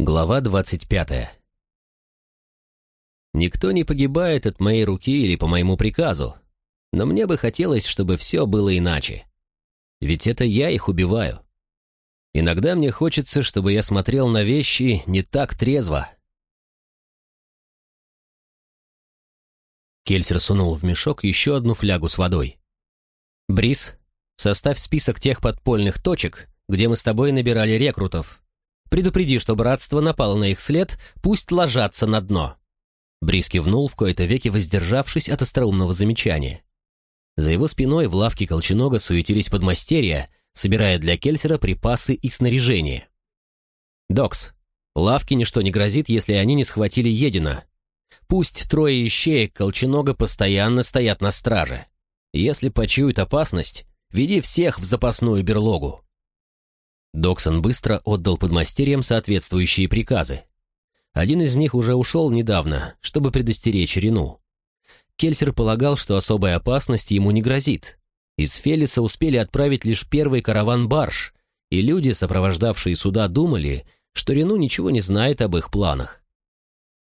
Глава двадцать пятая. Никто не погибает от моей руки или по моему приказу, но мне бы хотелось, чтобы все было иначе. Ведь это я их убиваю. Иногда мне хочется, чтобы я смотрел на вещи не так трезво. Кельсер сунул в мешок еще одну флягу с водой. «Брис, составь список тех подпольных точек, где мы с тобой набирали рекрутов. Предупреди, что братство напало на их след, пусть ложатся на дно». Брис кивнул, в кои-то веки воздержавшись от остроумного замечания. За его спиной в лавке Колченога суетились подмастерья, собирая для Кельсера припасы и снаряжение. «Докс, лавке ничто не грозит, если они не схватили Едина. Пусть трое ищеек Колченога постоянно стоят на страже. Если почуют опасность, веди всех в запасную берлогу». Доксон быстро отдал подмастерьям соответствующие приказы. Один из них уже ушел недавно, чтобы предостеречь Рену. Кельсер полагал, что особая опасность ему не грозит. Из Фелиса успели отправить лишь первый караван барж, и люди, сопровождавшие суда, думали, что Рену ничего не знает об их планах.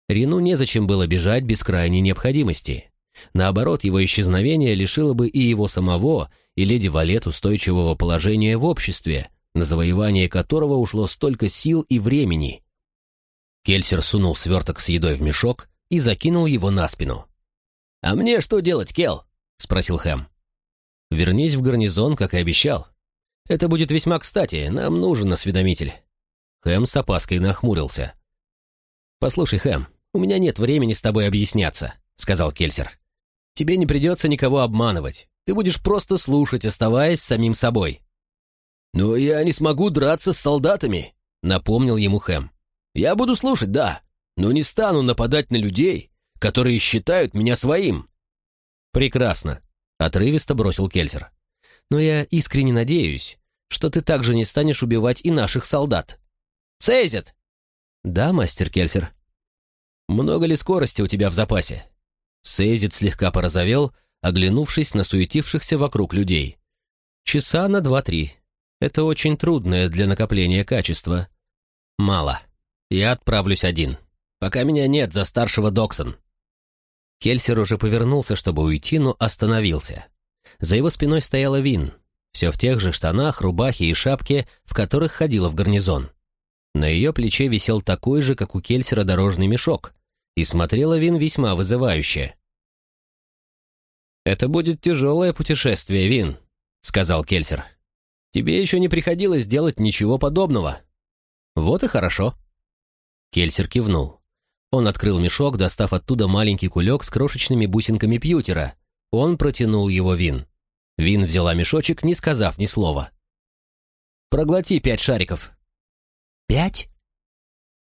Рену незачем было бежать без крайней необходимости. Наоборот, его исчезновение лишило бы и его самого, и леди Валет устойчивого положения в обществе, на завоевание которого ушло столько сил и времени. Кельсер сунул сверток с едой в мешок и закинул его на спину. «А мне что делать, Кел?» — спросил Хэм. «Вернись в гарнизон, как и обещал. Это будет весьма кстати, нам нужен осведомитель». Хэм с опаской нахмурился. «Послушай, Хэм, у меня нет времени с тобой объясняться», — сказал Кельсер. «Тебе не придется никого обманывать. Ты будешь просто слушать, оставаясь самим собой». «Но я не смогу драться с солдатами», — напомнил ему Хэм. «Я буду слушать, да, но не стану нападать на людей, которые считают меня своим». «Прекрасно», — отрывисто бросил Кельсер. «Но я искренне надеюсь, что ты также не станешь убивать и наших солдат». «Сейзет!» «Да, мастер Кельсер». «Много ли скорости у тебя в запасе?» Сейзит слегка порозовел, оглянувшись на суетившихся вокруг людей. «Часа на два-три. Это очень трудное для накопления качество. Мало. Я отправлюсь один. Пока меня нет за старшего Доксон». Кельсер уже повернулся, чтобы уйти, но остановился. За его спиной стояла Вин, все в тех же штанах, рубахе и шапке, в которых ходила в гарнизон. На ее плече висел такой же, как у Кельсера, дорожный мешок, и смотрела Вин весьма вызывающе. «Это будет тяжелое путешествие, Вин», — сказал Кельсер. «Тебе еще не приходилось делать ничего подобного». «Вот и хорошо». Кельсер кивнул. Он открыл мешок, достав оттуда маленький кулек с крошечными бусинками пьютера. Он протянул его Вин. Вин взяла мешочек, не сказав ни слова. «Проглоти пять шариков». «Пять?»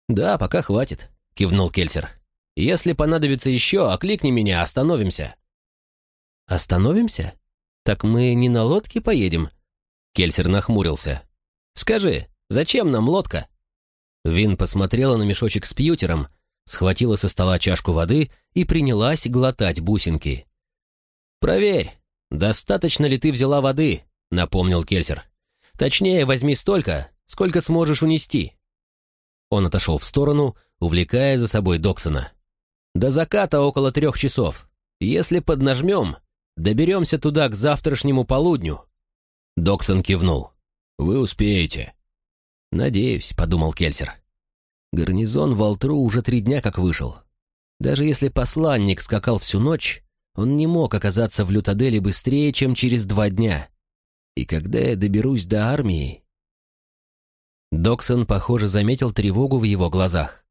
«Да, пока хватит», — кивнул Кельсер. «Если понадобится еще, окликни меня, остановимся». «Остановимся? Так мы не на лодке поедем?» Кельсер нахмурился. «Скажи, зачем нам лодка?» Вин посмотрела на мешочек с пьютером, схватила со стола чашку воды и принялась глотать бусинки. «Проверь, достаточно ли ты взяла воды», — напомнил Кельсер. «Точнее, возьми столько, сколько сможешь унести». Он отошел в сторону, увлекая за собой Доксона. «До заката около трех часов. Если поднажмем, доберемся туда к завтрашнему полудню». Доксон кивнул. «Вы успеете». «Надеюсь», — подумал Кельсер. Гарнизон в Алтру уже три дня как вышел. Даже если посланник скакал всю ночь, он не мог оказаться в Лютаделе быстрее, чем через два дня. И когда я доберусь до армии... Доксон, похоже, заметил тревогу в его глазах.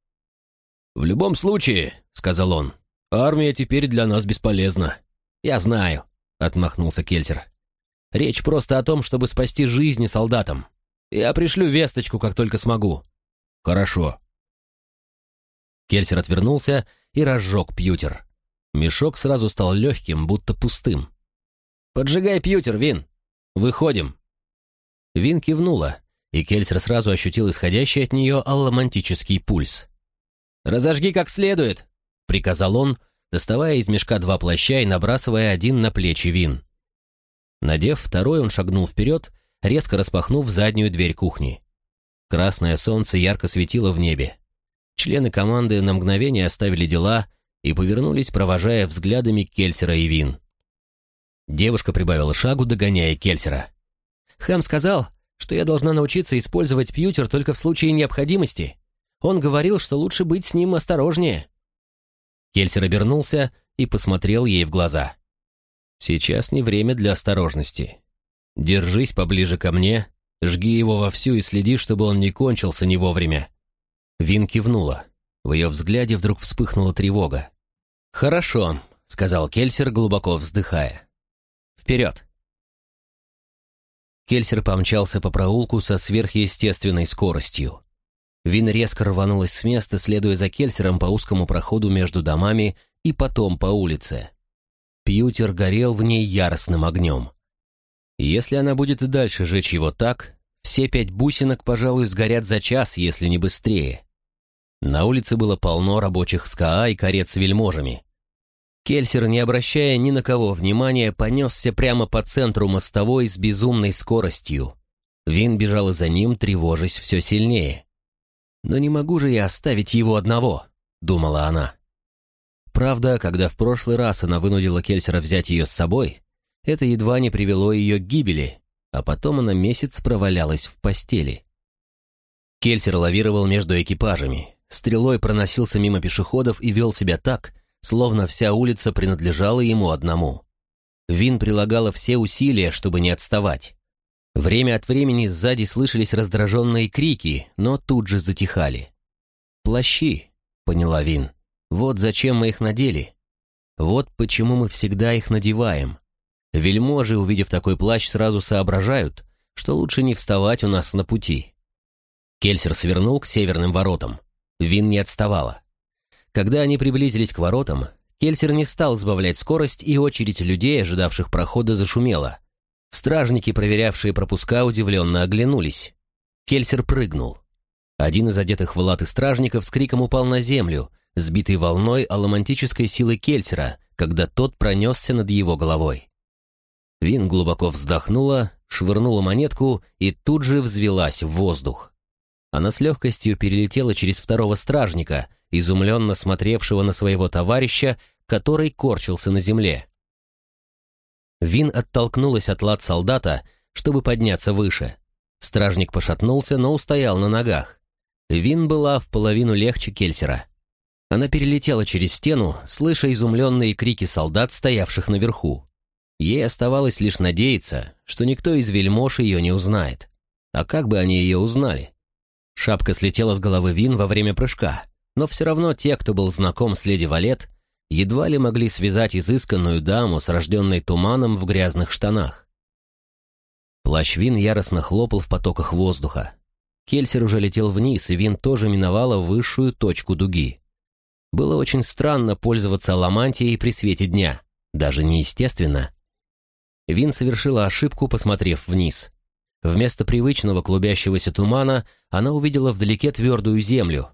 «В любом случае», — сказал он, — «армия теперь для нас бесполезна». «Я знаю», — отмахнулся Кельсер. «Речь просто о том, чтобы спасти жизни солдатам. Я пришлю весточку, как только смогу». «Хорошо», Кельсер отвернулся и разжег пьютер. Мешок сразу стал легким, будто пустым. «Поджигай пьютер, Вин! Выходим!» Вин кивнула, и Кельсер сразу ощутил исходящий от нее алломантический пульс. «Разожги как следует!» — приказал он, доставая из мешка два плаща и набрасывая один на плечи Вин. Надев второй, он шагнул вперед, резко распахнув заднюю дверь кухни. Красное солнце ярко светило в небе. Члены команды на мгновение оставили дела и повернулись, провожая взглядами Кельсера и Вин. Девушка прибавила шагу, догоняя Кельсера. «Хэм сказал, что я должна научиться использовать пьютер только в случае необходимости. Он говорил, что лучше быть с ним осторожнее». Кельсер обернулся и посмотрел ей в глаза. «Сейчас не время для осторожности. Держись поближе ко мне, жги его вовсю и следи, чтобы он не кончился не вовремя». Вин кивнула. В ее взгляде вдруг вспыхнула тревога. «Хорошо», — сказал Кельсер, глубоко вздыхая. «Вперед!» Кельсер помчался по проулку со сверхъестественной скоростью. Вин резко рванулась с места, следуя за Кельсером по узкому проходу между домами и потом по улице. Пьютер горел в ней яростным огнем. Если она будет и дальше жечь его так, все пять бусинок, пожалуй, сгорят за час, если не быстрее. На улице было полно рабочих СКА и карет с вельможами. Кельсер, не обращая ни на кого внимания, понесся прямо по центру мостовой с безумной скоростью. Вин бежала за ним, тревожась все сильнее. «Но не могу же я оставить его одного», — думала она. Правда, когда в прошлый раз она вынудила Кельсера взять ее с собой, это едва не привело ее к гибели, а потом она месяц провалялась в постели. Кельсер лавировал между экипажами, стрелой проносился мимо пешеходов и вел себя так, словно вся улица принадлежала ему одному. Вин прилагала все усилия, чтобы не отставать. Время от времени сзади слышались раздраженные крики, но тут же затихали. «Плащи», — поняла Вин, — «вот зачем мы их надели. Вот почему мы всегда их надеваем. Вельможи, увидев такой плащ, сразу соображают, что лучше не вставать у нас на пути». Кельсер свернул к северным воротам. Вин не отставала. Когда они приблизились к воротам, Кельсер не стал сбавлять скорость, и очередь людей, ожидавших прохода, зашумела. Стражники, проверявшие пропуска, удивленно оглянулись. Кельсер прыгнул. Один из одетых в латы стражников с криком упал на землю, сбитый волной аламантической силы Кельсера, когда тот пронесся над его головой. Вин глубоко вздохнула, швырнула монетку и тут же взвелась в воздух. Она с легкостью перелетела через второго стражника, изумленно смотревшего на своего товарища, который корчился на земле. Вин оттолкнулась от лад солдата, чтобы подняться выше. Стражник пошатнулся, но устоял на ногах. Вин была в половину легче Кельсера. Она перелетела через стену, слыша изумленные крики солдат, стоявших наверху. Ей оставалось лишь надеяться, что никто из вельмож ее не узнает. А как бы они ее узнали? Шапка слетела с головы Вин во время прыжка, но все равно те, кто был знаком с леди Валет, едва ли могли связать изысканную даму с рожденной туманом в грязных штанах. Плащ Вин яростно хлопал в потоках воздуха. Кельсер уже летел вниз, и Вин тоже миновала высшую точку дуги. Было очень странно пользоваться ламантией при свете дня, даже неестественно. Вин совершила ошибку, посмотрев вниз. Вместо привычного клубящегося тумана она увидела вдалеке твердую землю.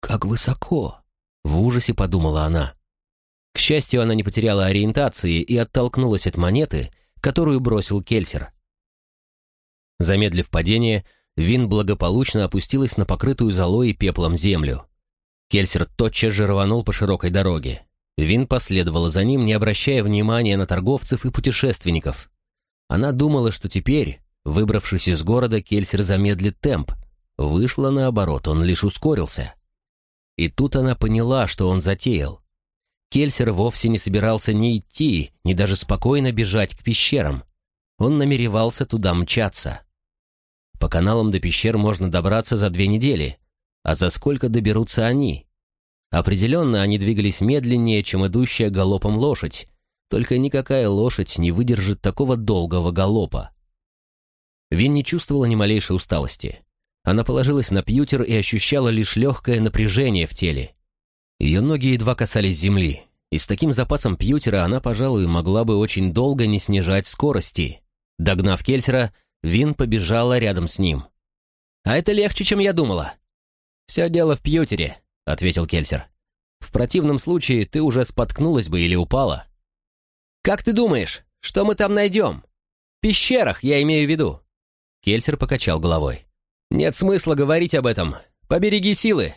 «Как высоко!» — в ужасе подумала она. К счастью, она не потеряла ориентации и оттолкнулась от монеты, которую бросил Кельсер. Замедлив падение, Вин благополучно опустилась на покрытую золой и пеплом землю. Кельсер тотчас же рванул по широкой дороге. Вин последовала за ним, не обращая внимания на торговцев и путешественников. Она думала, что теперь, Выбравшись из города, Кельсер замедлит темп. Вышло наоборот, он лишь ускорился. И тут она поняла, что он затеял. Кельсер вовсе не собирался ни идти, ни даже спокойно бежать к пещерам. Он намеревался туда мчаться. По каналам до пещер можно добраться за две недели. А за сколько доберутся они? Определенно, они двигались медленнее, чем идущая галопом лошадь. Только никакая лошадь не выдержит такого долгого галопа. Вин не чувствовала ни малейшей усталости. Она положилась на пьютер и ощущала лишь легкое напряжение в теле. Ее ноги едва касались земли, и с таким запасом пьютера она, пожалуй, могла бы очень долго не снижать скорости. Догнав Кельсера, Вин побежала рядом с ним. «А это легче, чем я думала». «Все дело в пьютере», — ответил Кельсер. «В противном случае ты уже споткнулась бы или упала». «Как ты думаешь, что мы там найдем? Пещерах, я имею в виду». Кельсер покачал головой. «Нет смысла говорить об этом. Побереги силы.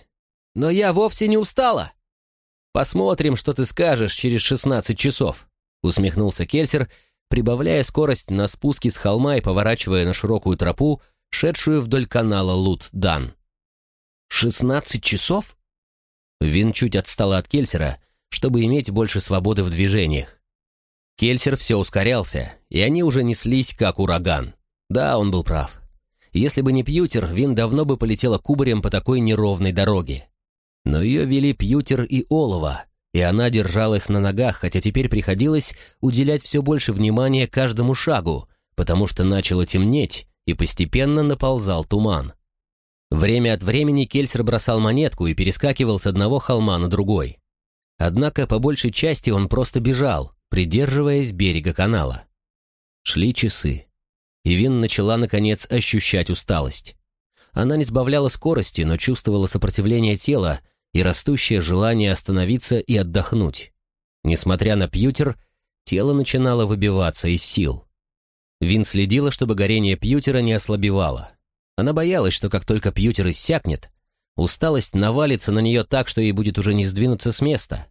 Но я вовсе не устала». «Посмотрим, что ты скажешь через шестнадцать часов», — усмехнулся Кельсер, прибавляя скорость на спуске с холма и поворачивая на широкую тропу, шедшую вдоль канала Лут-Дан. «Шестнадцать часов?» Вин чуть отстала от Кельсера, чтобы иметь больше свободы в движениях. Кельсер все ускорялся, и они уже неслись, как ураган. Да, он был прав. Если бы не Пьютер, Вин давно бы полетела кубарем по такой неровной дороге. Но ее вели Пьютер и Олова, и она держалась на ногах, хотя теперь приходилось уделять все больше внимания каждому шагу, потому что начало темнеть, и постепенно наползал туман. Время от времени Кельсер бросал монетку и перескакивал с одного холма на другой. Однако по большей части он просто бежал, придерживаясь берега канала. Шли часы, и Вин начала, наконец, ощущать усталость. Она не сбавляла скорости, но чувствовала сопротивление тела и растущее желание остановиться и отдохнуть. Несмотря на пьютер, тело начинало выбиваться из сил. Вин следила, чтобы горение пьютера не ослабевало. Она боялась, что как только пьютер иссякнет, усталость навалится на нее так, что ей будет уже не сдвинуться с места.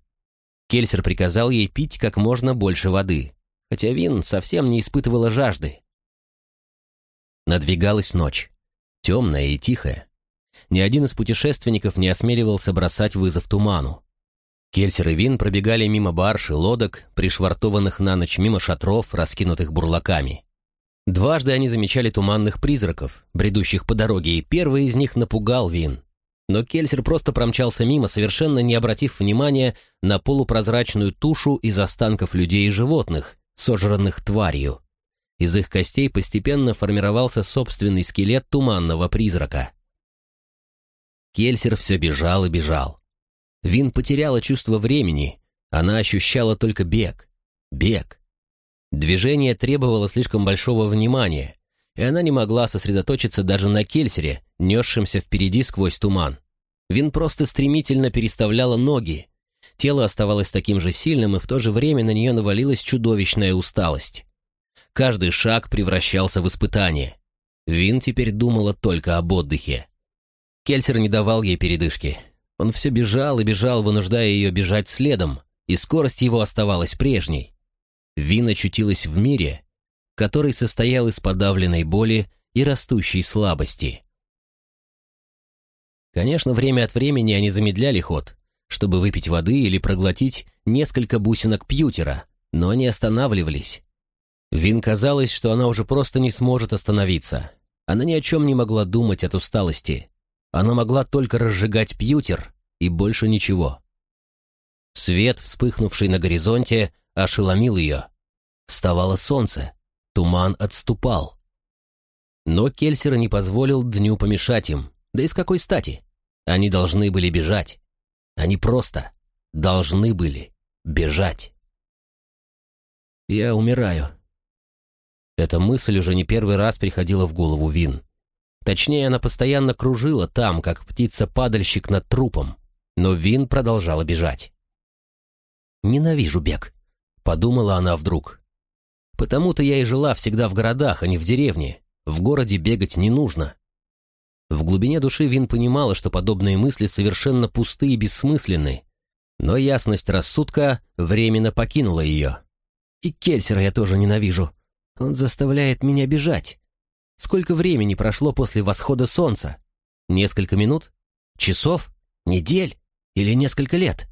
Кельсер приказал ей пить как можно больше воды, хотя Вин совсем не испытывала жажды. Надвигалась ночь, темная и тихая. Ни один из путешественников не осмеливался бросать вызов туману. Кельсер и Вин пробегали мимо барж и лодок, пришвартованных на ночь мимо шатров, раскинутых бурлаками. Дважды они замечали туманных призраков, бредущих по дороге, и первый из них напугал Вин. Но Кельсер просто промчался мимо, совершенно не обратив внимания на полупрозрачную тушу из останков людей и животных, сожранных тварью. Из их костей постепенно формировался собственный скелет туманного призрака. Кельсер все бежал и бежал. Вин потеряла чувство времени, она ощущала только бег, бег. Движение требовало слишком большого внимания, и она не могла сосредоточиться даже на кельсере, несшемся впереди сквозь туман. Вин просто стремительно переставляла ноги. Тело оставалось таким же сильным, и в то же время на нее навалилась чудовищная усталость. Каждый шаг превращался в испытание. Вин теперь думала только об отдыхе. Кельсер не давал ей передышки. Он все бежал и бежал, вынуждая ее бежать следом, и скорость его оставалась прежней. Вин очутилась в мире, который состоял из подавленной боли и растущей слабости. Конечно, время от времени они замедляли ход, чтобы выпить воды или проглотить несколько бусинок пьютера, но не останавливались. Вин казалось, что она уже просто не сможет остановиться. Она ни о чем не могла думать от усталости. Она могла только разжигать пьютер и больше ничего. Свет, вспыхнувший на горизонте, ошеломил ее. Вставало солнце, туман отступал. Но Кельсера не позволил дню помешать им. Да и с какой стати? Они должны были бежать. Они просто должны были бежать. «Я умираю». Эта мысль уже не первый раз приходила в голову Вин. Точнее, она постоянно кружила там, как птица-падальщик над трупом. Но Вин продолжала бежать. «Ненавижу бег», — подумала она вдруг. «Потому-то я и жила всегда в городах, а не в деревне. В городе бегать не нужно». В глубине души Вин понимала, что подобные мысли совершенно пусты и бессмысленны, но ясность рассудка временно покинула ее. «И Кельсера я тоже ненавижу. Он заставляет меня бежать. Сколько времени прошло после восхода солнца? Несколько минут? Часов? Недель? Или несколько лет?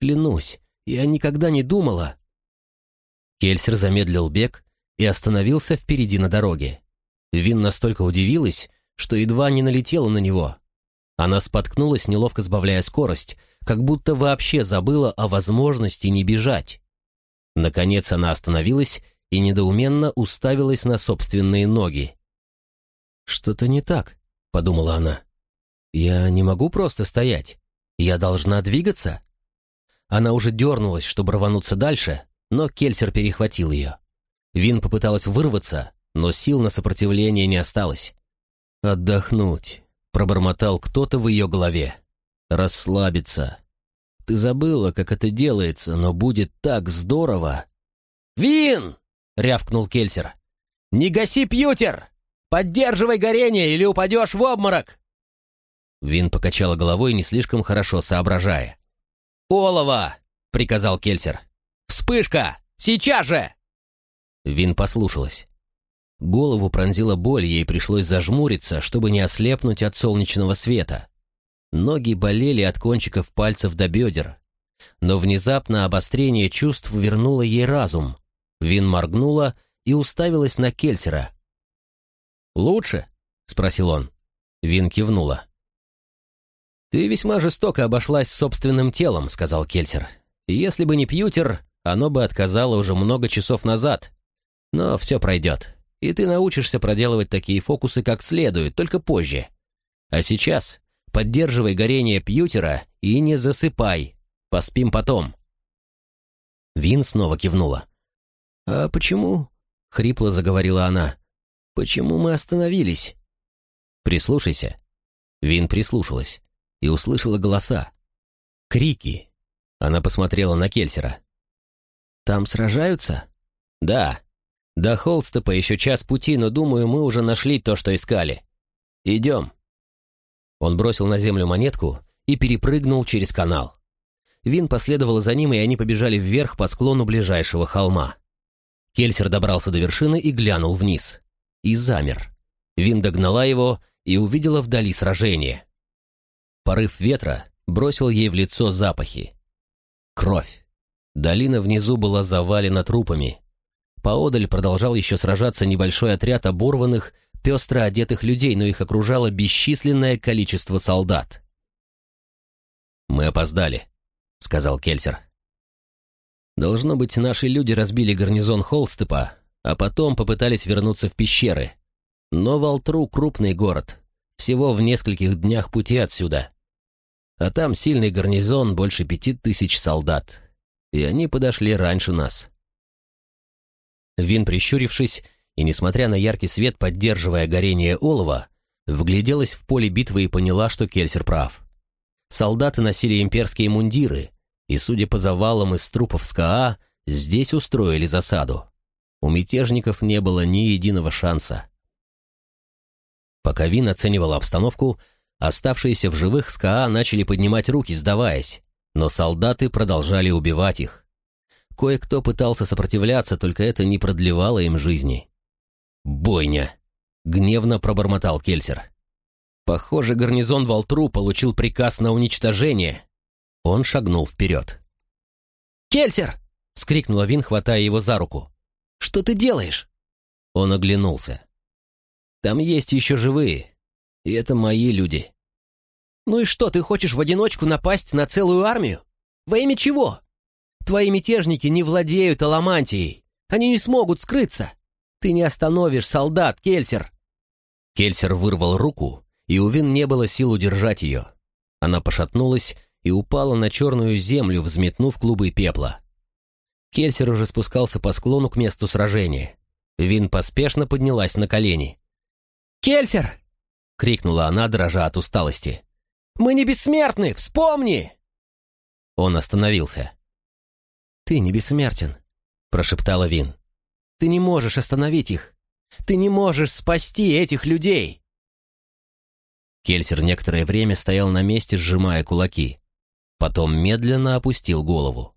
Клянусь, я никогда не думала. Кельсер замедлил бег и остановился впереди на дороге. Вин настолько удивилась, что едва не налетела на него. Она споткнулась, неловко сбавляя скорость, как будто вообще забыла о возможности не бежать. Наконец она остановилась и недоуменно уставилась на собственные ноги. «Что-то не так», — подумала она. «Я не могу просто стоять. Я должна двигаться». Она уже дернулась, чтобы рвануться дальше, но Кельсер перехватил ее. Вин попыталась вырваться, но сил на сопротивление не осталось. «Отдохнуть», — пробормотал кто-то в ее голове. «Расслабиться. Ты забыла, как это делается, но будет так здорово». «Вин!» — рявкнул Кельсер. «Не гаси пьютер! Поддерживай горение, или упадешь в обморок!» Вин покачала головой, не слишком хорошо соображая. «Олова!» — приказал Кельсер. «Вспышка! Сейчас же!» Вин послушалась. Голову пронзила боль, ей пришлось зажмуриться, чтобы не ослепнуть от солнечного света. Ноги болели от кончиков пальцев до бедер. Но внезапно обострение чувств вернуло ей разум. Вин моргнула и уставилась на Кельсера. «Лучше?» — спросил он. Вин кивнула. «Ты весьма жестоко обошлась с собственным телом», — сказал Кельсер. «Если бы не Пьютер, оно бы отказало уже много часов назад. Но все пройдет, и ты научишься проделывать такие фокусы как следует, только позже. А сейчас поддерживай горение Пьютера и не засыпай. Поспим потом». Вин снова кивнула. «А почему?» — хрипло заговорила она. «Почему мы остановились?» «Прислушайся». Вин прислушалась и услышала голоса. Крики. Она посмотрела на Кельсера. «Там сражаются?» «Да. До Холстепа еще час пути, но, думаю, мы уже нашли то, что искали. Идем». Он бросил на землю монетку и перепрыгнул через канал. Вин последовала за ним, и они побежали вверх по склону ближайшего холма. Кельсер добрался до вершины и глянул вниз. И замер. Вин догнала его и увидела вдали сражение. Порыв ветра бросил ей в лицо запахи. Кровь. Долина внизу была завалена трупами. Поодаль продолжал еще сражаться небольшой отряд оборванных, пестро одетых людей, но их окружало бесчисленное количество солдат. «Мы опоздали», — сказал Кельсер. «Должно быть, наши люди разбили гарнизон Холстепа, а потом попытались вернуться в пещеры. Но Валтру — крупный город, всего в нескольких днях пути отсюда. А там сильный гарнизон, больше пяти тысяч солдат. И они подошли раньше нас. Вин, прищурившись, и, несмотря на яркий свет, поддерживая горение олова, вгляделась в поле битвы и поняла, что Кельсер прав. Солдаты носили имперские мундиры, и, судя по завалам из трупов СКА, здесь устроили засаду. У мятежников не было ни единого шанса. Пока Вин оценивала обстановку, оставшиеся в живых СКА начали поднимать руки, сдаваясь, но солдаты продолжали убивать их. Кое-кто пытался сопротивляться, только это не продлевало им жизни. «Бойня!» — гневно пробормотал Кельсер. Похоже, гарнизон Валтру получил приказ на уничтожение. Он шагнул вперед. «Кельсер!» — вскрикнула Вин, хватая его за руку. «Что ты делаешь?» Он оглянулся. Там есть еще живые, и это мои люди. Ну и что, ты хочешь в одиночку напасть на целую армию? Во имя чего? Твои мятежники не владеют аламантией. Они не смогут скрыться. Ты не остановишь солдат, Кельсер. Кельсер вырвал руку, и у Вин не было сил удержать ее. Она пошатнулась и упала на черную землю, взметнув клубы пепла. Кельсер уже спускался по склону к месту сражения. Вин поспешно поднялась на колени. «Кельсер!» — крикнула она, дрожа от усталости. «Мы не бессмертны! Вспомни!» Он остановился. «Ты не бессмертен», — прошептала Вин. «Ты не можешь остановить их. Ты не можешь спасти этих людей!» Кельсер некоторое время стоял на месте, сжимая кулаки. Потом медленно опустил голову.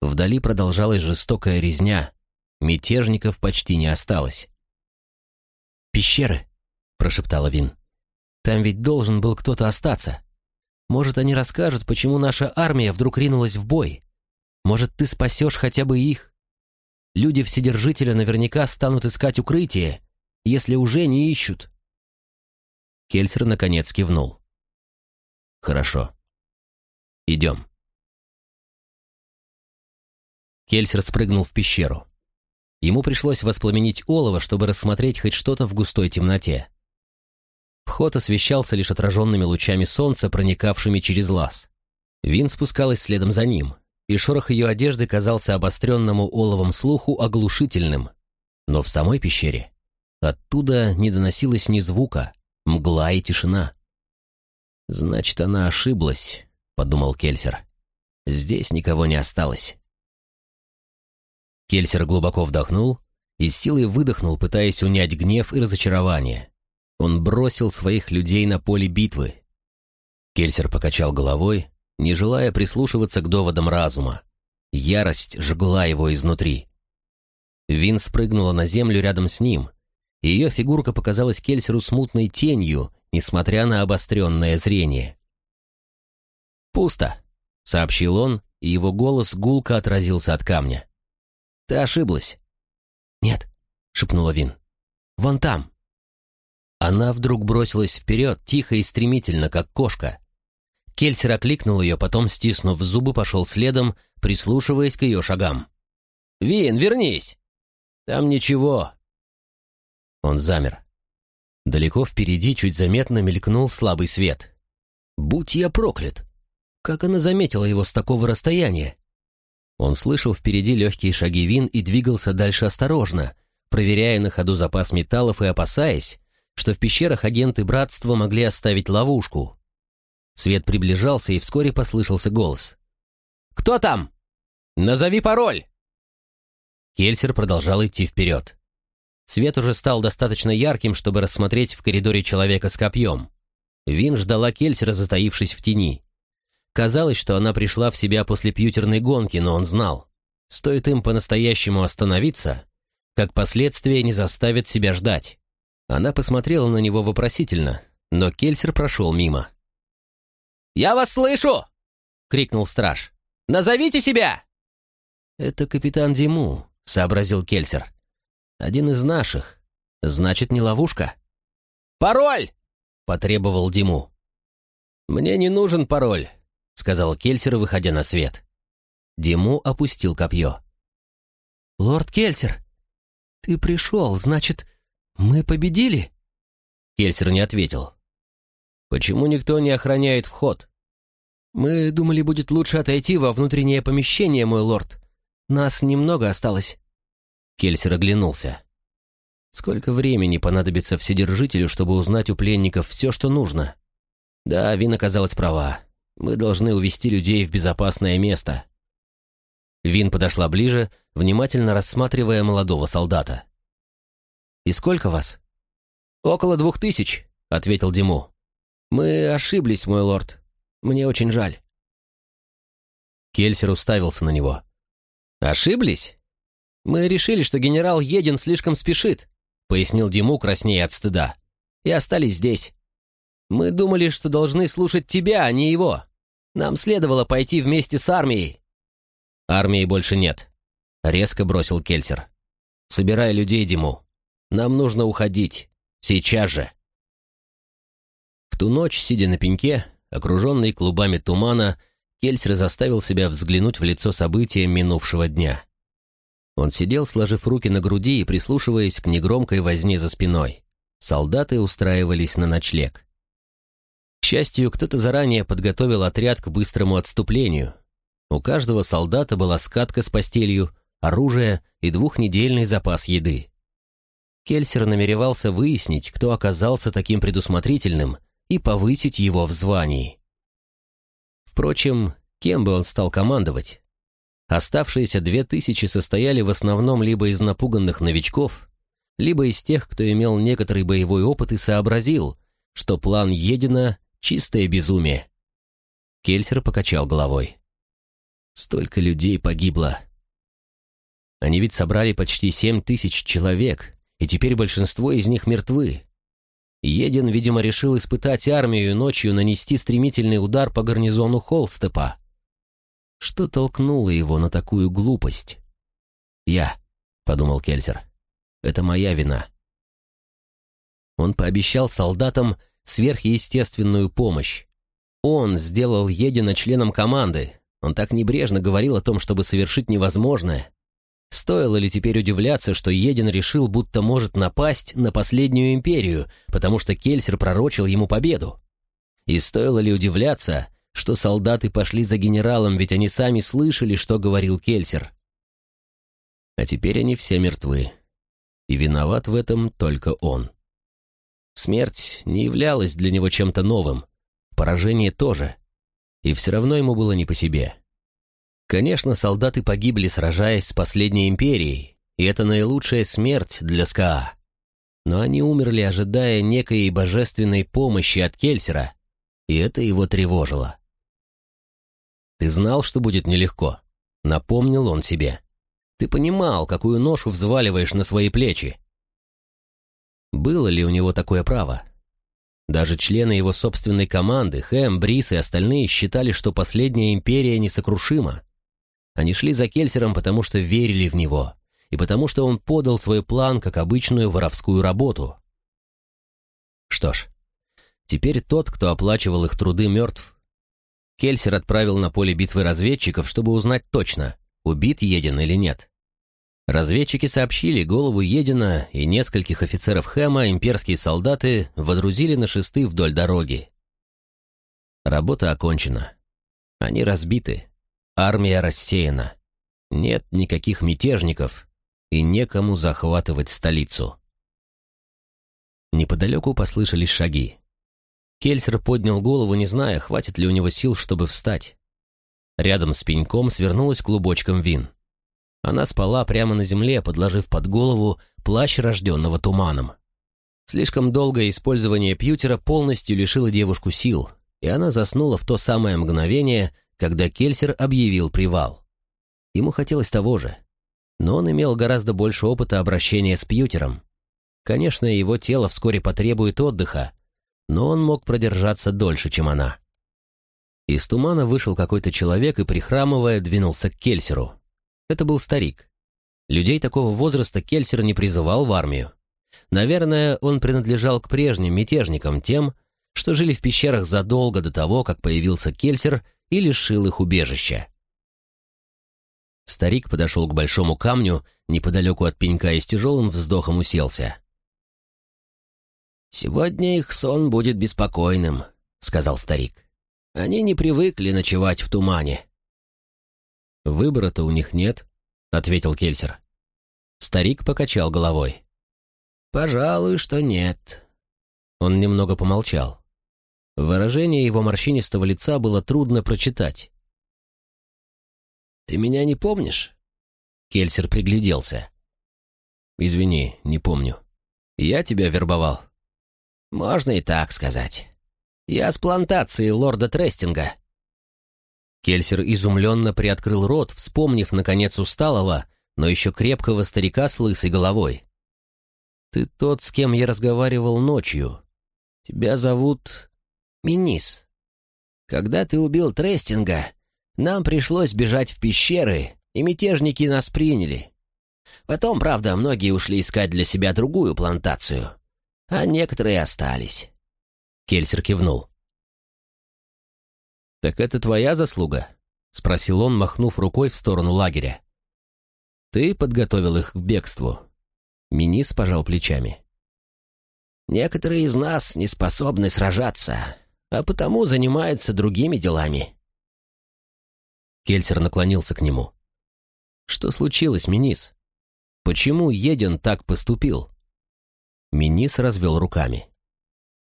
Вдали продолжалась жестокая резня. Мятежников почти не осталось. «Пещеры», — прошептала Вин. «Там ведь должен был кто-то остаться. Может, они расскажут, почему наша армия вдруг ринулась в бой. Может, ты спасешь хотя бы их. Люди Вседержителя наверняка станут искать укрытие, если уже не ищут». Кельсер наконец кивнул. «Хорошо. Идем». Кельсер спрыгнул в пещеру. Ему пришлось воспламенить олово, чтобы рассмотреть хоть что-то в густой темноте. Вход освещался лишь отраженными лучами солнца, проникавшими через лаз. Вин спускалась следом за ним, и шорох ее одежды казался обостренному оловом слуху оглушительным. Но в самой пещере оттуда не доносилось ни звука, мгла и тишина. «Значит, она ошиблась», — подумал Кельсер. «Здесь никого не осталось». Кельсер глубоко вдохнул и с силой выдохнул, пытаясь унять гнев и разочарование. Он бросил своих людей на поле битвы. Кельсер покачал головой, не желая прислушиваться к доводам разума. Ярость жгла его изнутри. Вин спрыгнула на землю рядом с ним, и ее фигурка показалась Кельсеру смутной тенью, несмотря на обостренное зрение. «Пусто», — сообщил он, и его голос гулко отразился от камня. «Ты ошиблась». «Нет», — шепнула Вин. «Вон там». Она вдруг бросилась вперед, тихо и стремительно, как кошка. Кельсер окликнул ее, потом, стиснув зубы, пошел следом, прислушиваясь к ее шагам. «Вин, вернись!» «Там ничего». Он замер. Далеко впереди чуть заметно мелькнул слабый свет. «Будь я проклят! Как она заметила его с такого расстояния?» Он слышал впереди легкие шаги Вин и двигался дальше осторожно, проверяя на ходу запас металлов и опасаясь, что в пещерах агенты братства могли оставить ловушку. Свет приближался, и вскоре послышался голос. «Кто там? Назови пароль!» Кельсер продолжал идти вперед. Свет уже стал достаточно ярким, чтобы рассмотреть в коридоре человека с копьем. Вин ждала Кельсера, затаившись в тени. Казалось, что она пришла в себя после пьютерной гонки, но он знал. Стоит им по-настоящему остановиться, как последствия не заставят себя ждать. Она посмотрела на него вопросительно, но Кельсер прошел мимо. «Я вас слышу!» — крикнул страж. «Назовите себя!» «Это капитан Диму», — сообразил Кельсер. «Один из наших. Значит, не ловушка». «Пароль!» — потребовал Диму. «Мне не нужен пароль», — сказал Кельсер, выходя на свет. Диму опустил копье. «Лорд Кельсер, ты пришел, значит, «Мы победили?» Кельсер не ответил. «Почему никто не охраняет вход?» «Мы думали, будет лучше отойти во внутреннее помещение, мой лорд. Нас немного осталось». Кельсер оглянулся. «Сколько времени понадобится Вседержителю, чтобы узнать у пленников все, что нужно?» «Да, Вин оказалась права. Мы должны увести людей в безопасное место». Вин подошла ближе, внимательно рассматривая молодого солдата. «И сколько вас?» «Около двух тысяч», — ответил Диму. «Мы ошиблись, мой лорд. Мне очень жаль». Кельсер уставился на него. «Ошиблись? Мы решили, что генерал Един слишком спешит», — пояснил Диму краснее от стыда. «И остались здесь. Мы думали, что должны слушать тебя, а не его. Нам следовало пойти вместе с армией». «Армии больше нет», — резко бросил Кельсер. «Собирай людей, Диму. Нам нужно уходить. Сейчас же!» В ту ночь, сидя на пеньке, окруженный клубами тумана, Кельсер заставил себя взглянуть в лицо события минувшего дня. Он сидел, сложив руки на груди и прислушиваясь к негромкой возне за спиной. Солдаты устраивались на ночлег. К счастью, кто-то заранее подготовил отряд к быстрому отступлению. У каждого солдата была скатка с постелью, оружие и двухнедельный запас еды. Кельсер намеревался выяснить, кто оказался таким предусмотрительным, и повысить его в звании. Впрочем, кем бы он стал командовать? Оставшиеся две тысячи состояли в основном либо из напуганных новичков, либо из тех, кто имел некоторый боевой опыт и сообразил, что план Едина — чистое безумие. Кельсер покачал головой. Столько людей погибло. Они ведь собрали почти семь тысяч человек, и теперь большинство из них мертвы. Един, видимо, решил испытать армию и ночью нанести стремительный удар по гарнизону Холстепа. Что толкнуло его на такую глупость? «Я», — подумал Кельзер, — «это моя вина». Он пообещал солдатам сверхъестественную помощь. Он сделал Едина членом команды. Он так небрежно говорил о том, чтобы совершить невозможное. Стоило ли теперь удивляться, что Един решил, будто может напасть на последнюю империю, потому что Кельсер пророчил ему победу? И стоило ли удивляться, что солдаты пошли за генералом, ведь они сами слышали, что говорил Кельсер? А теперь они все мертвы. И виноват в этом только он. Смерть не являлась для него чем-то новым. Поражение тоже. И все равно ему было не по себе. Конечно, солдаты погибли, сражаясь с последней империей, и это наилучшая смерть для СКА. Но они умерли, ожидая некой божественной помощи от Кельсера, и это его тревожило. «Ты знал, что будет нелегко», — напомнил он себе. «Ты понимал, какую ношу взваливаешь на свои плечи». Было ли у него такое право? Даже члены его собственной команды, Хэм, Брис и остальные считали, что последняя империя несокрушима. Они шли за Кельсером, потому что верили в него, и потому что он подал свой план как обычную воровскую работу. Что ж, теперь тот, кто оплачивал их труды, мертв. Кельсер отправил на поле битвы разведчиков, чтобы узнать точно, убит Един или нет. Разведчики сообщили голову Едина и нескольких офицеров Хэма имперские солдаты водрузили на шесты вдоль дороги. Работа окончена. Они разбиты. Армия рассеяна. Нет никаких мятежников и некому захватывать столицу. Неподалеку послышались шаги. Кельсер поднял голову, не зная, хватит ли у него сил, чтобы встать. Рядом с пеньком свернулась клубочком вин. Она спала прямо на земле, подложив под голову плащ рожденного туманом. Слишком долгое использование пьютера полностью лишило девушку сил, и она заснула в то самое мгновение, когда Кельсер объявил привал. Ему хотелось того же, но он имел гораздо больше опыта обращения с пьютером. Конечно, его тело вскоре потребует отдыха, но он мог продержаться дольше, чем она. Из тумана вышел какой-то человек и, прихрамывая, двинулся к Кельсеру. Это был старик. Людей такого возраста Кельсер не призывал в армию. Наверное, он принадлежал к прежним мятежникам, тем, что жили в пещерах задолго до того, как появился Кельсер и лишил их убежища. Старик подошел к большому камню, неподалеку от пенька и с тяжелым вздохом уселся. «Сегодня их сон будет беспокойным», — сказал старик. «Они не привыкли ночевать в тумане. «Выбора-то у них нет», — ответил Кельсер. Старик покачал головой. «Пожалуй, что нет». Он немного помолчал. Выражение его морщинистого лица было трудно прочитать. «Ты меня не помнишь?» Кельсер пригляделся. «Извини, не помню. Я тебя вербовал». «Можно и так сказать. Я с плантации лорда Трестинга». Кельсер изумленно приоткрыл рот, вспомнив, наконец, усталого, но еще крепкого старика с лысой головой. «Ты тот, с кем я разговаривал ночью. Тебя зовут...» «Минис. Когда ты убил Трестинга, нам пришлось бежать в пещеры, и мятежники нас приняли. Потом, правда, многие ушли искать для себя другую плантацию, а некоторые остались». Кельсер кивнул. «Так это твоя заслуга?» — спросил он, махнув рукой в сторону лагеря. «Ты подготовил их к бегству». Минис пожал плечами. «Некоторые из нас не способны сражаться, а потому занимаются другими делами». Кельсер наклонился к нему. «Что случилось, Минис? Почему Еден так поступил?» Минис развел руками.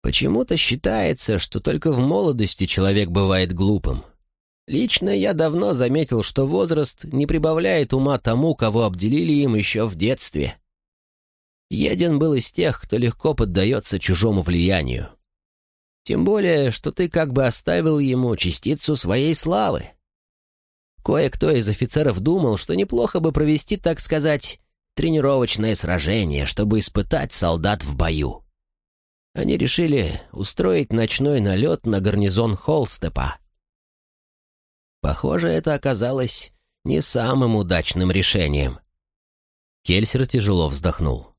Почему-то считается, что только в молодости человек бывает глупым. Лично я давно заметил, что возраст не прибавляет ума тому, кого обделили им еще в детстве. Един был из тех, кто легко поддается чужому влиянию. Тем более, что ты как бы оставил ему частицу своей славы. Кое-кто из офицеров думал, что неплохо бы провести, так сказать, тренировочное сражение, чтобы испытать солдат в бою они решили устроить ночной налет на гарнизон Холстепа. Похоже, это оказалось не самым удачным решением. Кельсер тяжело вздохнул.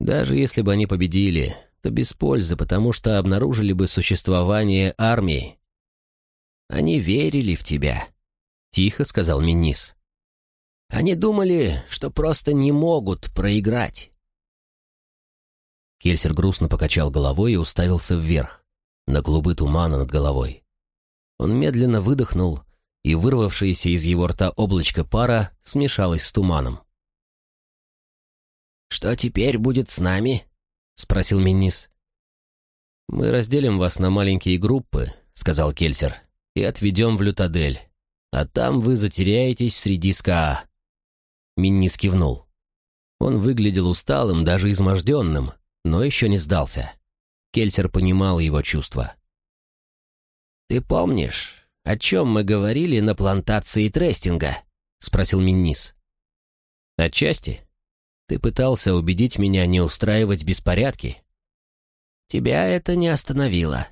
Даже если бы они победили, то без пользы, потому что обнаружили бы существование армии. «Они верили в тебя», — тихо сказал Минис. «Они думали, что просто не могут проиграть. Кельсер грустно покачал головой и уставился вверх, на клубы тумана над головой. Он медленно выдохнул, и вырвавшееся из его рта облачко пара смешалось с туманом. «Что теперь будет с нами?» — спросил Минис. «Мы разделим вас на маленькие группы», — сказал Кельсер, — «и отведем в Лютадель. А там вы затеряетесь среди СКА». Миннис кивнул. Он выглядел усталым, даже изможденным, но еще не сдался. Кельсер понимал его чувства. «Ты помнишь, о чем мы говорили на плантации Трестинга?» — спросил Миннис. «Отчасти. Ты пытался убедить меня не устраивать беспорядки». «Тебя это не остановило».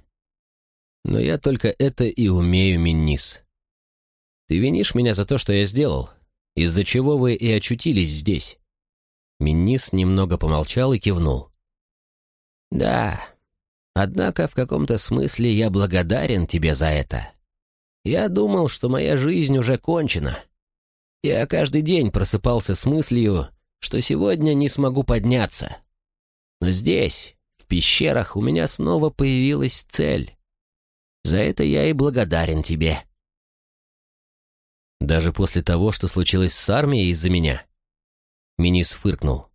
«Но я только это и умею, Миннис. Ты винишь меня за то, что я сделал, из-за чего вы и очутились здесь». Миннис немного помолчал и кивнул. «Да, однако в каком-то смысле я благодарен тебе за это. Я думал, что моя жизнь уже кончена. Я каждый день просыпался с мыслью, что сегодня не смогу подняться. Но здесь, в пещерах, у меня снова появилась цель. За это я и благодарен тебе». Даже после того, что случилось с армией из-за меня?» Минис фыркнул.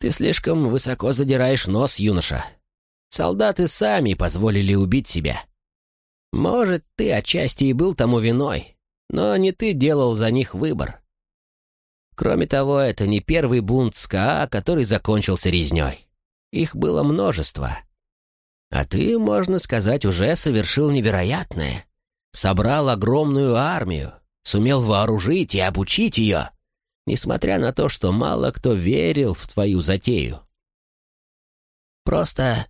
«Ты слишком высоко задираешь нос, юноша. Солдаты сами позволили убить себя. Может, ты отчасти и был тому виной, но не ты делал за них выбор. Кроме того, это не первый бунт СКА, который закончился резней. Их было множество. А ты, можно сказать, уже совершил невероятное. Собрал огромную армию, сумел вооружить и обучить ее, несмотря на то, что мало кто верил в твою затею. Просто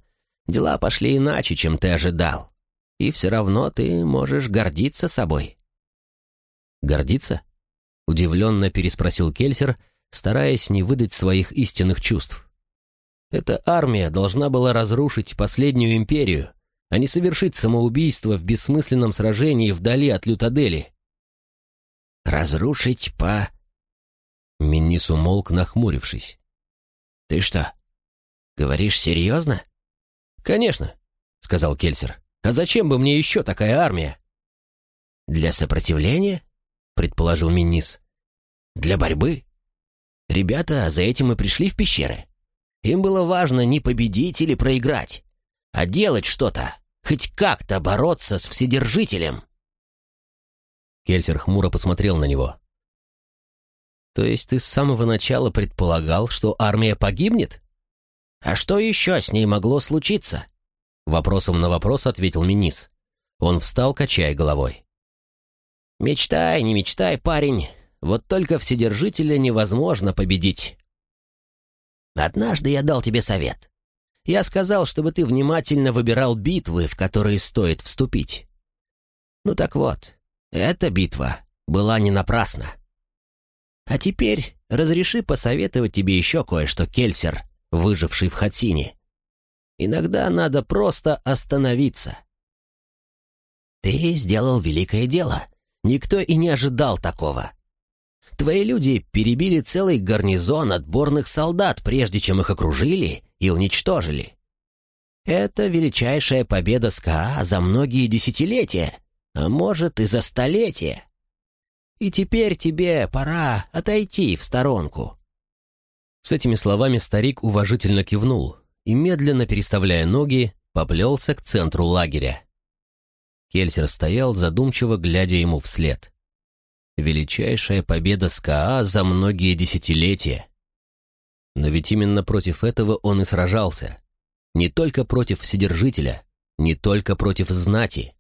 дела пошли иначе, чем ты ожидал, и все равно ты можешь гордиться собой». «Гордиться?» — удивленно переспросил Кельсер, стараясь не выдать своих истинных чувств. «Эта армия должна была разрушить последнюю империю, а не совершить самоубийство в бессмысленном сражении вдали от Лютадели. «Разрушить по...» Миннис умолк, нахмурившись. «Ты что, говоришь серьезно?» «Конечно», — сказал Кельсер. «А зачем бы мне еще такая армия?» «Для сопротивления?» — предположил Миннис. «Для борьбы? Ребята за этим и пришли в пещеры. Им было важно не победить или проиграть, а делать что-то, хоть как-то бороться с Вседержителем». Кельсер хмуро посмотрел на него. «То есть ты с самого начала предполагал, что армия погибнет?» «А что еще с ней могло случиться?» Вопросом на вопрос ответил Минис. Он встал, качая головой. «Мечтай, не мечтай, парень. Вот только Вседержителя невозможно победить. Однажды я дал тебе совет. Я сказал, чтобы ты внимательно выбирал битвы, в которые стоит вступить. Ну так вот, эта битва была не напрасна. А теперь разреши посоветовать тебе еще кое-что, Кельсер, выживший в Хатсине. Иногда надо просто остановиться. Ты сделал великое дело. Никто и не ожидал такого. Твои люди перебили целый гарнизон отборных солдат, прежде чем их окружили и уничтожили. Это величайшая победа СКА за многие десятилетия а может и за столетие. И теперь тебе пора отойти в сторонку». С этими словами старик уважительно кивнул и, медленно переставляя ноги, поплелся к центру лагеря. Кельсер стоял, задумчиво глядя ему вслед. Величайшая победа СКА за многие десятилетия. Но ведь именно против этого он и сражался. Не только против Вседержителя, не только против знати.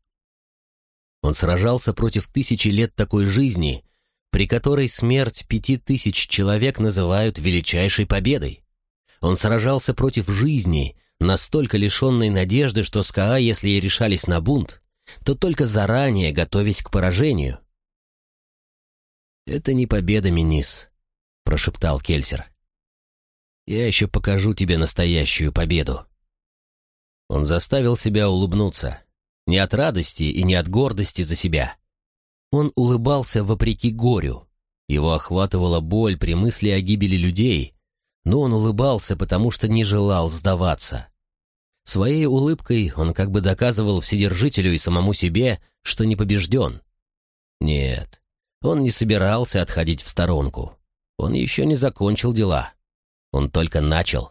Он сражался против тысячи лет такой жизни, при которой смерть пяти тысяч человек называют величайшей победой. Он сражался против жизни, настолько лишенной надежды, что СКА, если и решались на бунт, то только заранее готовясь к поражению. «Это не победа, Минис», — прошептал Кельсер. «Я еще покажу тебе настоящую победу». Он заставил себя улыбнуться. Не от радости и не от гордости за себя. Он улыбался вопреки горю. Его охватывала боль при мысли о гибели людей, но он улыбался, потому что не желал сдаваться. Своей улыбкой он как бы доказывал Вседержителю и самому себе, что не побежден. Нет, он не собирался отходить в сторонку. Он еще не закончил дела. Он только начал.